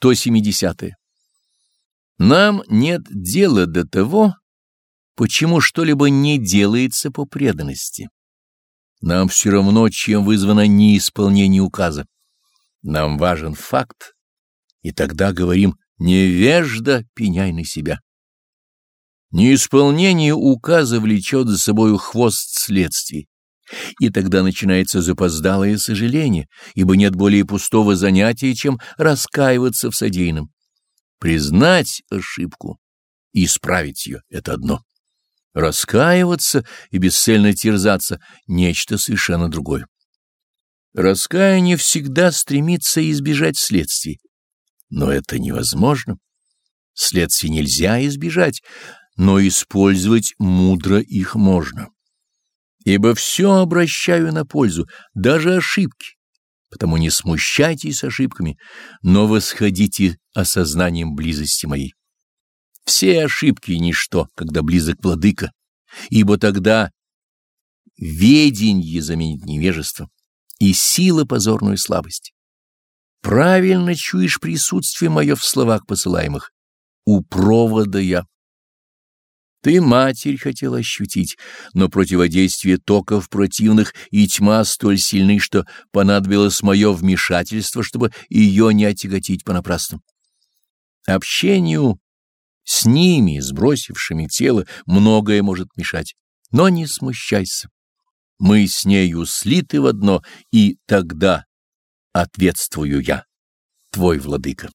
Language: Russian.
170. -е. Нам нет дела до того, почему что-либо не делается по преданности. Нам все равно, чем вызвано неисполнение указа. Нам важен факт, и тогда говорим «невежда, пеняй на себя». Неисполнение указа влечет за собою хвост следствий, и тогда начинается запоздалое сожаление, ибо нет более пустого занятия, чем раскаиваться в содеянном. Признать ошибку и исправить ее — это одно. Раскаиваться и бесцельно терзаться — нечто совершенно другое. Раскаяние всегда стремится избежать следствий, но это невозможно. Следствий нельзя избежать, но использовать мудро их можно. Ибо все обращаю на пользу, даже ошибки. Потому не смущайтесь ошибками, но восходите осознанием близости моей. Все ошибки — ничто, когда близок владыка, ибо тогда веденье заменит невежество и сила позорную слабость. Правильно чуешь присутствие мое в словах посылаемых. У провода я. Ты, матерь, хотел ощутить, но противодействие токов противных и тьма столь сильны, что понадобилось мое вмешательство, чтобы ее не отяготить понапрасну. Общению с ними, сбросившими тело, многое может мешать, но не смущайся. Мы с нею слиты в одно, и тогда ответствую я, твой владыка.